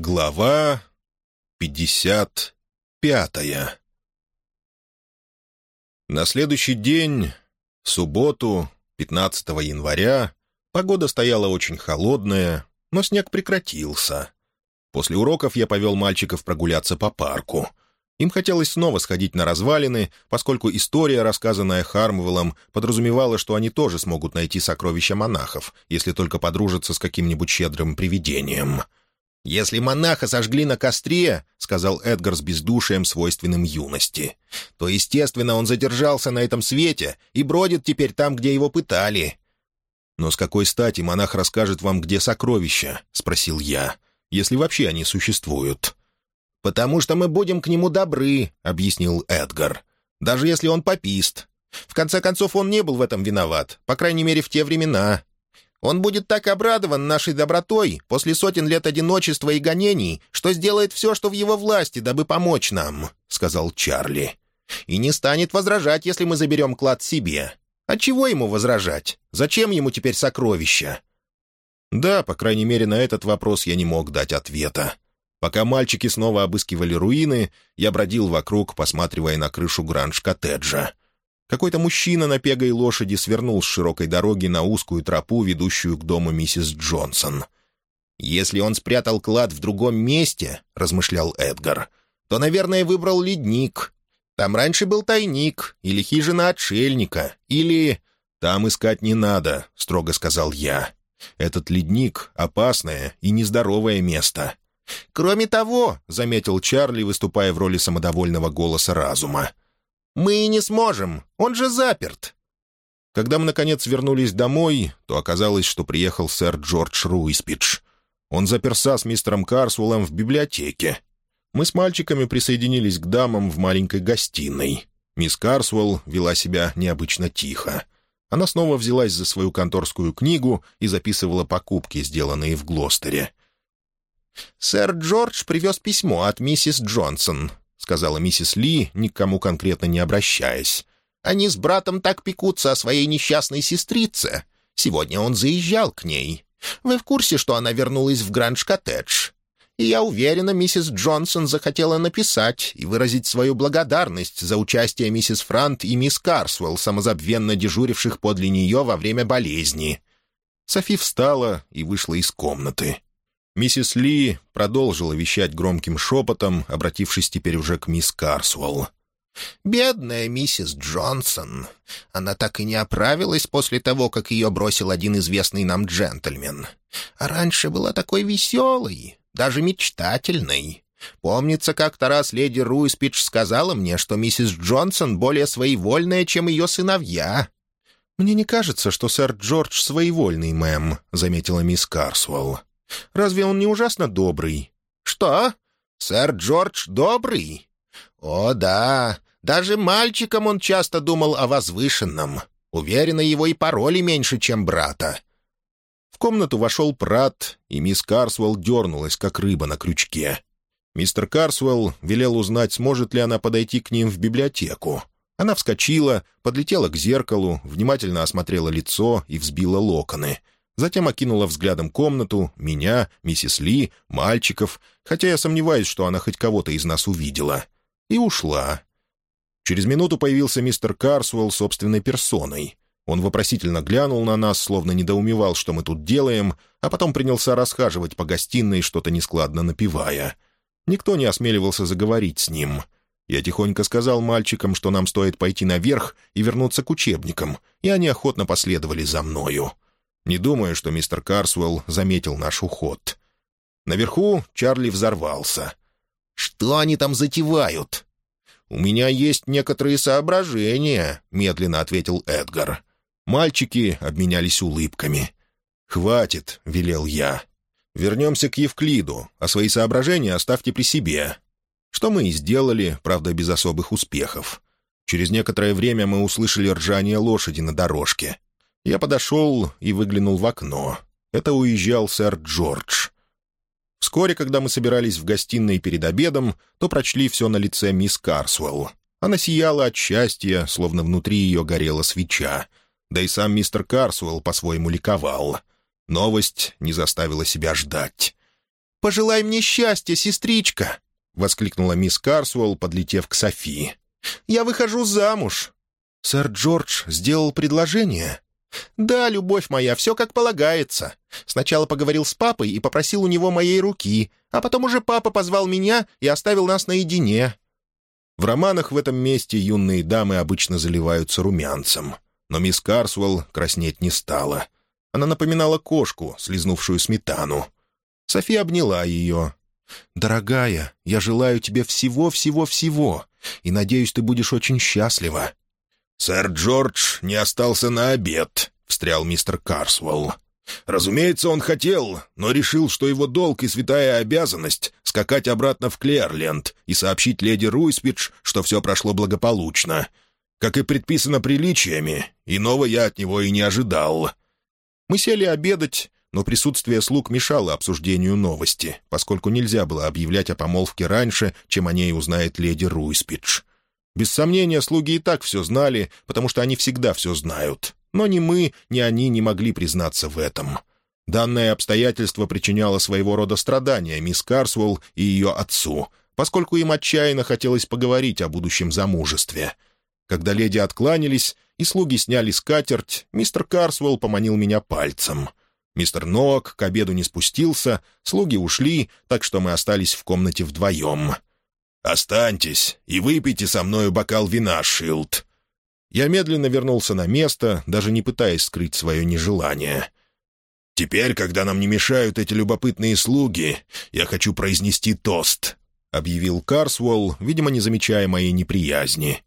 Глава пятьдесят пятая На следующий день, субботу, 15 января, погода стояла очень холодная, но снег прекратился. После уроков я повел мальчиков прогуляться по парку. Им хотелось снова сходить на развалины, поскольку история, рассказанная Хармвеллом, подразумевала, что они тоже смогут найти сокровища монахов, если только подружатся с каким-нибудь щедрым привидением — «Если монаха сожгли на костре, — сказал Эдгар с бездушием, свойственным юности, — то, естественно, он задержался на этом свете и бродит теперь там, где его пытали». «Но с какой стати монах расскажет вам, где сокровища?» — спросил я. «Если вообще они существуют». «Потому что мы будем к нему добры», — объяснил Эдгар. «Даже если он попист. В конце концов, он не был в этом виноват, по крайней мере, в те времена. Он будет так обрадован нашей добротой после сотен лет одиночества и гонений, что сделает все, что в его власти, дабы помочь нам», — сказал Чарли. «И не станет возражать, если мы заберем клад себе. А чего ему возражать? Зачем ему теперь сокровища?» Да, по крайней мере, на этот вопрос я не мог дать ответа. Пока мальчики снова обыскивали руины, я бродил вокруг, посматривая на крышу гранж-коттеджа. Какой-то мужчина на пегой лошади свернул с широкой дороги на узкую тропу, ведущую к дому миссис Джонсон. «Если он спрятал клад в другом месте», — размышлял Эдгар, — «то, наверное, выбрал ледник. Там раньше был тайник, или хижина отшельника, или...» «Там искать не надо», — строго сказал я. «Этот ледник — опасное и нездоровое место». «Кроме того», — заметил Чарли, выступая в роли самодовольного голоса разума, — мы и не сможем, он же заперт». Когда мы, наконец, вернулись домой, то оказалось, что приехал сэр Джордж Руиспидж. Он заперся с мистером Карсуэллом в библиотеке. Мы с мальчиками присоединились к дамам в маленькой гостиной. Мисс Карсуэлл вела себя необычно тихо. Она снова взялась за свою конторскую книгу и записывала покупки, сделанные в Глостере. «Сэр Джордж привез письмо от миссис Джонсон. — сказала миссис Ли, никому конкретно не обращаясь. «Они с братом так пекутся о своей несчастной сестрице. Сегодня он заезжал к ней. Вы в курсе, что она вернулась в Гранж-коттедж? И я уверена, миссис Джонсон захотела написать и выразить свою благодарность за участие миссис Франт и мисс Карсвелл, самозабвенно дежуривших подле нее во время болезни». Софи встала и вышла из комнаты. Миссис Ли продолжила вещать громким шепотом, обратившись теперь уже к мисс Карсуэлл. «Бедная миссис Джонсон. Она так и не оправилась после того, как ее бросил один известный нам джентльмен. А раньше была такой веселой, даже мечтательной. Помнится, как-то раз леди Руиспидж сказала мне, что миссис Джонсон более своевольная, чем ее сыновья». «Мне не кажется, что сэр Джордж своевольный, мэм», — заметила мисс Карсуэлл. Разве он не ужасно добрый?» «Что? Сэр Джордж добрый?» «О, да. Даже мальчиком он часто думал о возвышенном. Уверена, его и пароли меньше, чем брата». В комнату вошел Прат, и мисс Карсвелл дернулась, как рыба на крючке. Мистер Карсвелл велел узнать, сможет ли она подойти к ним в библиотеку. Она вскочила, подлетела к зеркалу, внимательно осмотрела лицо и взбила локоны — Затем окинула взглядом комнату, меня, миссис Ли, мальчиков, хотя я сомневаюсь, что она хоть кого-то из нас увидела. И ушла. Через минуту появился мистер Карсуэлл собственной персоной. Он вопросительно глянул на нас, словно недоумевал, что мы тут делаем, а потом принялся расхаживать по гостиной, что-то нескладно напевая. Никто не осмеливался заговорить с ним. Я тихонько сказал мальчикам, что нам стоит пойти наверх и вернуться к учебникам, и они охотно последовали за мною. Не думаю, что мистер Карсуэлл заметил наш уход. Наверху Чарли взорвался. «Что они там затевают?» «У меня есть некоторые соображения», — медленно ответил Эдгар. Мальчики обменялись улыбками. «Хватит», — велел я. «Вернемся к Евклиду, а свои соображения оставьте при себе». Что мы и сделали, правда, без особых успехов. Через некоторое время мы услышали ржание лошади на дорожке. Я подошел и выглянул в окно. Это уезжал сэр Джордж. Вскоре, когда мы собирались в гостиной перед обедом, то прочли все на лице мисс Карсуэлл. Она сияла от счастья, словно внутри ее горела свеча. Да и сам мистер Карсуэлл по-своему ликовал. Новость не заставила себя ждать. «Пожелай мне счастья, сестричка!» — воскликнула мисс Карсуэлл, подлетев к Софии. «Я выхожу замуж!» «Сэр Джордж сделал предложение?» «Да, любовь моя, все как полагается. Сначала поговорил с папой и попросил у него моей руки, а потом уже папа позвал меня и оставил нас наедине». В романах в этом месте юные дамы обычно заливаются румянцем, но мисс Карсуэлл краснеть не стала. Она напоминала кошку, слизнувшую сметану. София обняла ее. «Дорогая, я желаю тебе всего-всего-всего, и надеюсь, ты будешь очень счастлива. «Сэр Джордж не остался на обед», — встрял мистер Карсвелл. «Разумеется, он хотел, но решил, что его долг и святая обязанность — скакать обратно в Клерленд и сообщить леди Руиспидж, что все прошло благополучно. Как и предписано приличиями, иного я от него и не ожидал». Мы сели обедать, но присутствие слуг мешало обсуждению новости, поскольку нельзя было объявлять о помолвке раньше, чем о ней узнает леди Руиспидж. Без сомнения, слуги и так все знали, потому что они всегда все знают. Но ни мы, ни они не могли признаться в этом. Данное обстоятельство причиняло своего рода страдания мисс Карсуэлл и ее отцу, поскольку им отчаянно хотелось поговорить о будущем замужестве. Когда леди откланялись и слуги сняли скатерть, мистер Карсуэлл поманил меня пальцем. Мистер Ноак к обеду не спустился, слуги ушли, так что мы остались в комнате вдвоем — «Останьтесь и выпейте со мною бокал вина, Шилд». Я медленно вернулся на место, даже не пытаясь скрыть свое нежелание. «Теперь, когда нам не мешают эти любопытные слуги, я хочу произнести тост», — объявил Карсуолл, видимо, не замечая моей неприязни.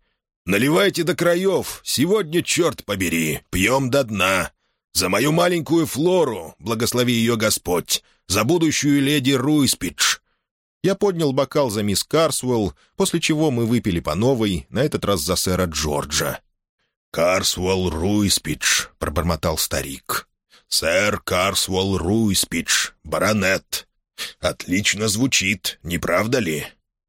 «Наливайте до краев, сегодня, черт побери, пьем до дна. За мою маленькую Флору, благослови ее Господь, за будущую леди Руиспидж, я поднял бокал за мисс Карсуэлл, после чего мы выпили по новой, на этот раз за сэра Джорджа. «Карсуэлл Руиспидж», — пробормотал старик. «Сэр Карсуэлл Руиспидж, баронет. Отлично звучит, не правда ли?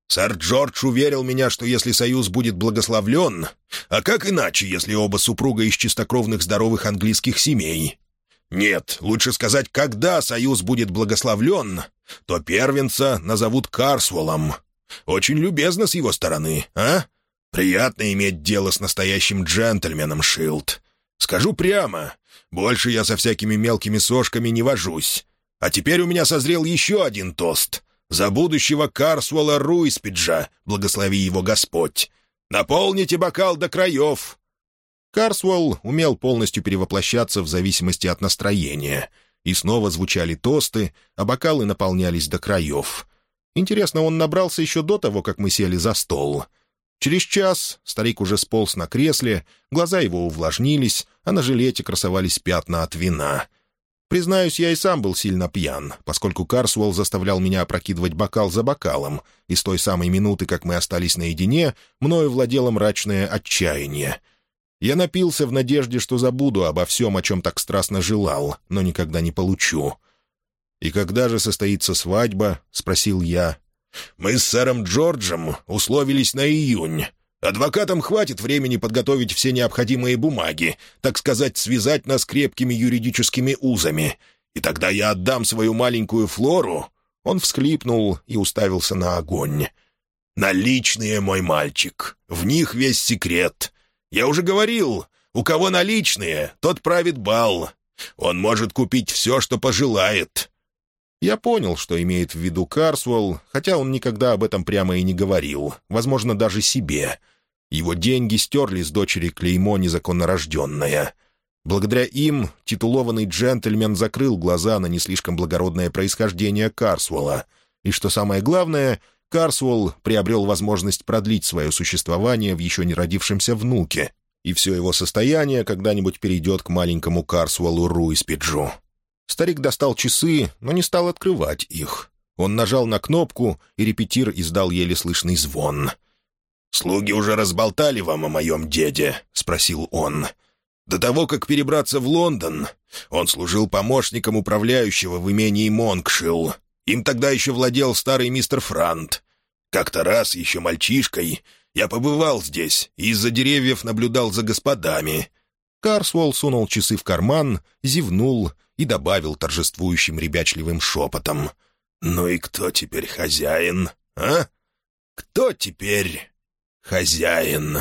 Сэр Джордж уверил меня, что если союз будет благословлен... А как иначе, если оба супруга из чистокровных здоровых английских семей? Нет, лучше сказать, когда союз будет благословлен, то первенца назовут Карсволом. Очень любезно с его стороны, а? Приятно иметь дело с настоящим джентльменом, Шилд. Скажу прямо, больше я со всякими мелкими сошками не вожусь. А теперь у меня созрел еще один тост. За будущего Карсвола Руиспиджа, благослови его Господь. Наполните бокал до краев. Карсуэлл умел полностью перевоплощаться в зависимости от настроения. И снова звучали тосты, а бокалы наполнялись до краев. Интересно, он набрался еще до того, как мы сели за стол. Через час старик уже сполз на кресле, глаза его увлажнились, а на жилете красовались пятна от вина. Признаюсь, я и сам был сильно пьян, поскольку Карсуэлл заставлял меня опрокидывать бокал за бокалом, и с той самой минуты, как мы остались наедине, мною владело мрачное отчаяние — я напился в надежде, что забуду обо всем, о чем так страстно желал, но никогда не получу. «И когда же состоится свадьба?» — спросил я. «Мы с сэром Джорджем условились на июнь. Адвокатам хватит времени подготовить все необходимые бумаги, так сказать, связать нас крепкими юридическими узами. И тогда я отдам свою маленькую Флору». Он всхлипнул и уставился на огонь. «Наличные, мой мальчик. В них весь секрет. Я уже говорил, у кого наличные, тот правит бал. Он может купить все, что пожелает». Я понял, что имеет в виду Карсуэлл, хотя он никогда об этом прямо и не говорил, возможно, даже себе. Его деньги стерли с дочери клеймо незаконнорожденное. Благодаря им титулованный джентльмен закрыл глаза на не слишком благородное происхождение Карсуэлла. И, что самое главное, Карсуэлл приобрел возможность продлить свое существование в еще не родившемся внуке, и все его состояние когда-нибудь перейдет к маленькому Карсуэллу Руиспиджу. Старик достал часы, но не стал открывать их. Он нажал на кнопку, и репетир издал еле слышный звон. «Слуги уже разболтали вам о моем деде?» — спросил он. «До того, как перебраться в Лондон, он служил помощником управляющего в имении Монкшилл, им тогда еще владел старый мистер Франт. Как-то раз, еще мальчишкой, я побывал здесь и из-за деревьев наблюдал за господами». Карсуолл сунул часы в карман, зевнул и добавил торжествующим ребячливым шепотом. «Ну и кто теперь хозяин, а? Кто теперь хозяин?»